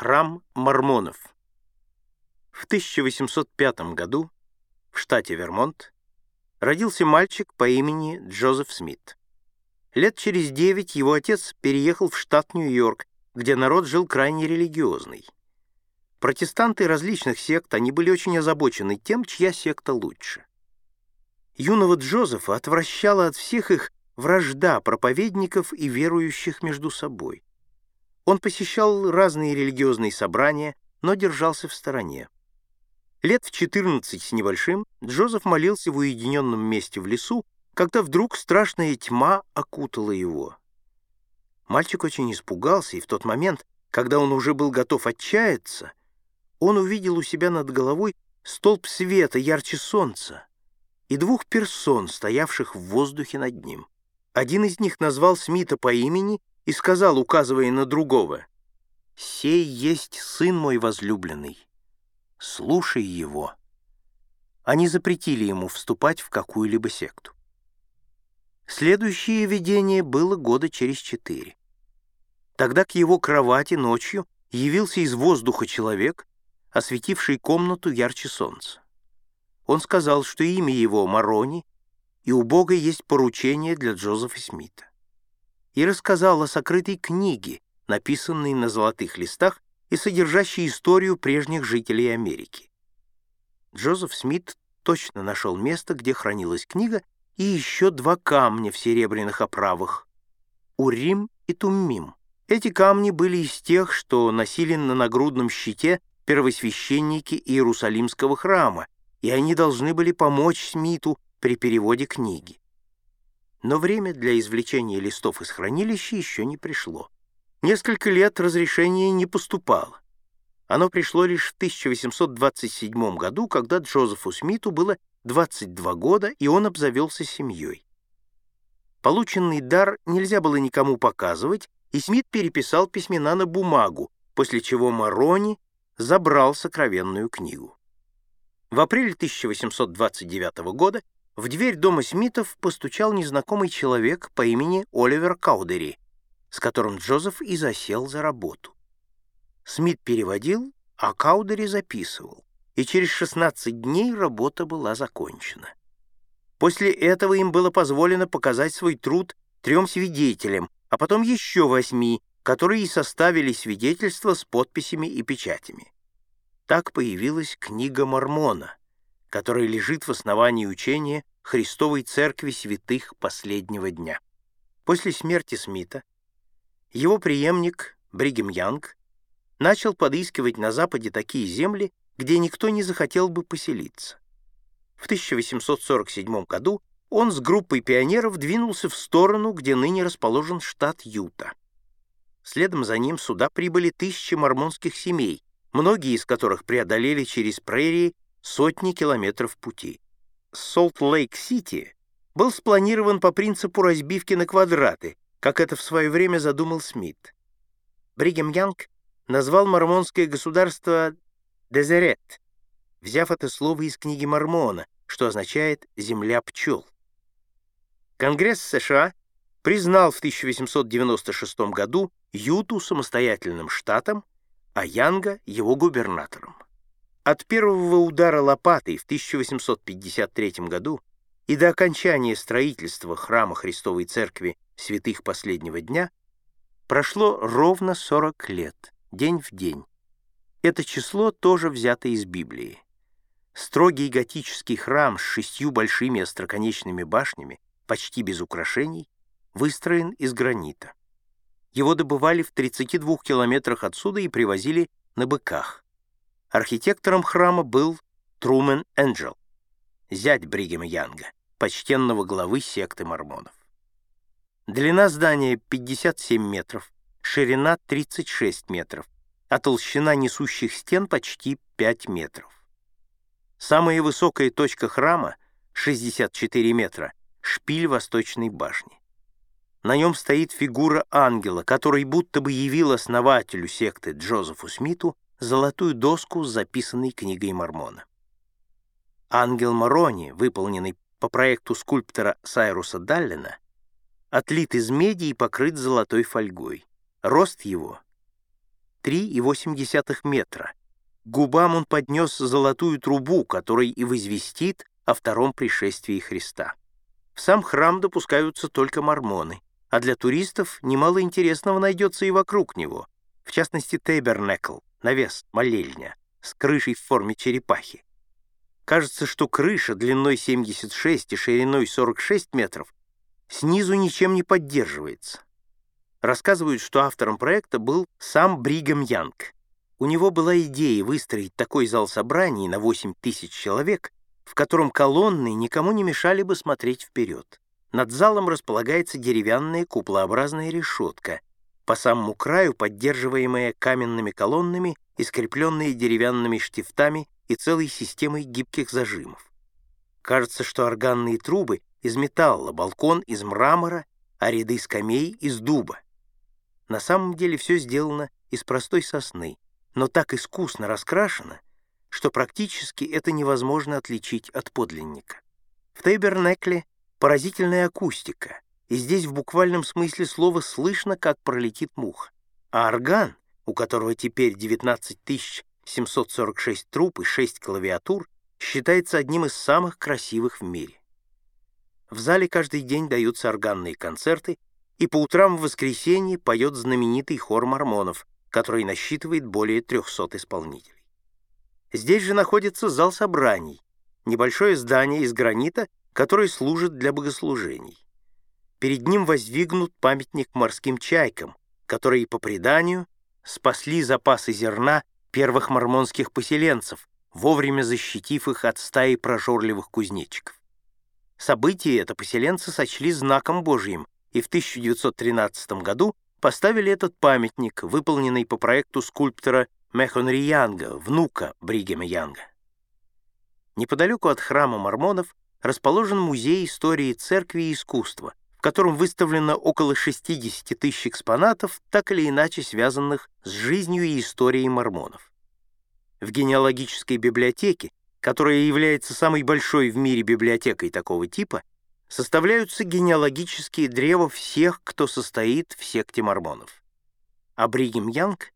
Храм мормонов. В 1805 году в штате Вермонт родился мальчик по имени Джозеф Смит. Лет через девять его отец переехал в штат Нью-Йорк, где народ жил крайне религиозный. Протестанты различных сект, они были очень озабочены тем, чья секта лучше. Юного Джозефа отвращала от всех их вражда проповедников и верующих между собой. Он посещал разные религиозные собрания, но держался в стороне. Лет в 14 с небольшим Джозеф молился в уединенном месте в лесу, когда вдруг страшная тьма окутала его. Мальчик очень испугался, и в тот момент, когда он уже был готов отчаяться, он увидел у себя над головой столб света ярче солнца и двух персон, стоявших в воздухе над ним. Один из них назвал Смита по имени и сказал, указывая на другого, «Сей есть сын мой возлюбленный, слушай его». Они запретили ему вступать в какую-либо секту. Следующее видение было года через четыре. Тогда к его кровати ночью явился из воздуха человек, осветивший комнату ярче солнца. Он сказал, что имя его Марони, и у Бога есть поручение для Джозефа Смита и рассказал о сокрытой книге, написанной на золотых листах и содержащей историю прежних жителей Америки. Джозеф Смит точно нашел место, где хранилась книга, и еще два камня в серебряных оправах — Урим и Туммим. Эти камни были из тех, что носили на нагрудном щите первосвященники Иерусалимского храма, и они должны были помочь Смиту при переводе книги. Но время для извлечения листов из хранилища еще не пришло. Несколько лет разрешение не поступало. Оно пришло лишь в 1827 году, когда Джозефу Смиту было 22 года, и он обзавелся семьей. Полученный дар нельзя было никому показывать, и Смит переписал письмена на бумагу, после чего Марони забрал сокровенную книгу. В апреле 1829 года в дверь дома Смитов постучал незнакомый человек по имени Оливер Каудери, с которым Джозеф и засел за работу. Смит переводил, а Каудери записывал, и через 16 дней работа была закончена. После этого им было позволено показать свой труд трем свидетелям, а потом еще восьми, которые и составили свидетельства с подписями и печатями. Так появилась книга Мормона, которая лежит в основании учения Христовой Церкви Святых Последнего Дня. После смерти Смита его преемник Бригем Янг начал подыскивать на Западе такие земли, где никто не захотел бы поселиться. В 1847 году он с группой пионеров двинулся в сторону, где ныне расположен штат Юта. Следом за ним сюда прибыли тысячи мормонских семей, многие из которых преодолели через прерии сотни километров пути. Солт-Лейк-Сити был спланирован по принципу разбивки на квадраты, как это в свое время задумал Смит. Бригем Янг назвал мормонское государство «Дезерет», взяв это слово из книги Мормона, что означает «земля пчел». Конгресс США признал в 1896 году Юту самостоятельным штатом, а Янга — его губернатором. От первого удара лопатой в 1853 году и до окончания строительства храма Христовой Церкви святых последнего дня прошло ровно 40 лет, день в день. Это число тоже взято из Библии. Строгий готический храм с шестью большими остроконечными башнями, почти без украшений, выстроен из гранита. Его добывали в 32 километрах отсюда и привозили на быках. Архитектором храма был Трумен Энджел, зять Бригема Янга, почтенного главы секты мормонов. Длина здания 57 метров, ширина 36 метров, а толщина несущих стен почти 5 метров. Самая высокая точка храма, 64 метра, шпиль восточной башни. На нем стоит фигура ангела, который будто бы явил основателю секты Джозефу Смиту золотую доску с записанной книгой Мормона. Ангел Морони, выполненный по проекту скульптора Сайруса Даллина, отлит из меди и покрыт золотой фольгой. Рост его 3,8 метра. Губам он поднес золотую трубу, которой и возвестит о втором пришествии Христа. В сам храм допускаются только мормоны, а для туристов немало интересного найдется и вокруг него, в частности, Тейбернекл, навес, молельня, с крышей в форме черепахи. Кажется, что крыша длиной 76 и шириной 46 метров снизу ничем не поддерживается. Рассказывают, что автором проекта был сам Бригам Янг. У него была идея выстроить такой зал собраний на 8 тысяч человек, в котором колонны никому не мешали бы смотреть вперед. Над залом располагается деревянная куполообразная решетка, по самому краю поддерживаемая каменными колоннами и скрепленные деревянными штифтами и целой системой гибких зажимов. Кажется, что органные трубы из металла, балкон из мрамора, а ряды скамей из дуба. На самом деле все сделано из простой сосны, но так искусно раскрашено, что практически это невозможно отличить от подлинника. В Тейбернекле поразительная акустика, и здесь в буквальном смысле слова слышно, как пролетит муха. А орган, у которого теперь 19 746 труб и 6 клавиатур, считается одним из самых красивых в мире. В зале каждый день даются органные концерты, и по утрам в воскресенье поет знаменитый хор мормонов, который насчитывает более 300 исполнителей. Здесь же находится зал собраний, небольшое здание из гранита, которое служит для богослужений. Перед ним воздвигнут памятник морским чайкам, которые, по преданию, спасли запасы зерна первых мормонских поселенцев, вовремя защитив их от стаи прожорливых кузнечиков. Событие это поселенцы сочли знаком Божьим и в 1913 году поставили этот памятник, выполненный по проекту скульптора Мехонри Янга, внука Бригема Янга. Неподалеку от храма мормонов расположен музей истории церкви и искусства, в котором выставлено около 60 тысяч экспонатов, так или иначе связанных с жизнью и историей мормонов. В генеалогической библиотеке, которая является самой большой в мире библиотекой такого типа, составляются генеалогические древа всех, кто состоит в секте мормонов. А Бригем Янг,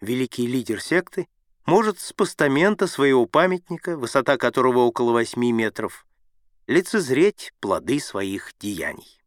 великий лидер секты, может с постамента своего памятника, высота которого около 8 метров, лицезреть плоды своих деяний.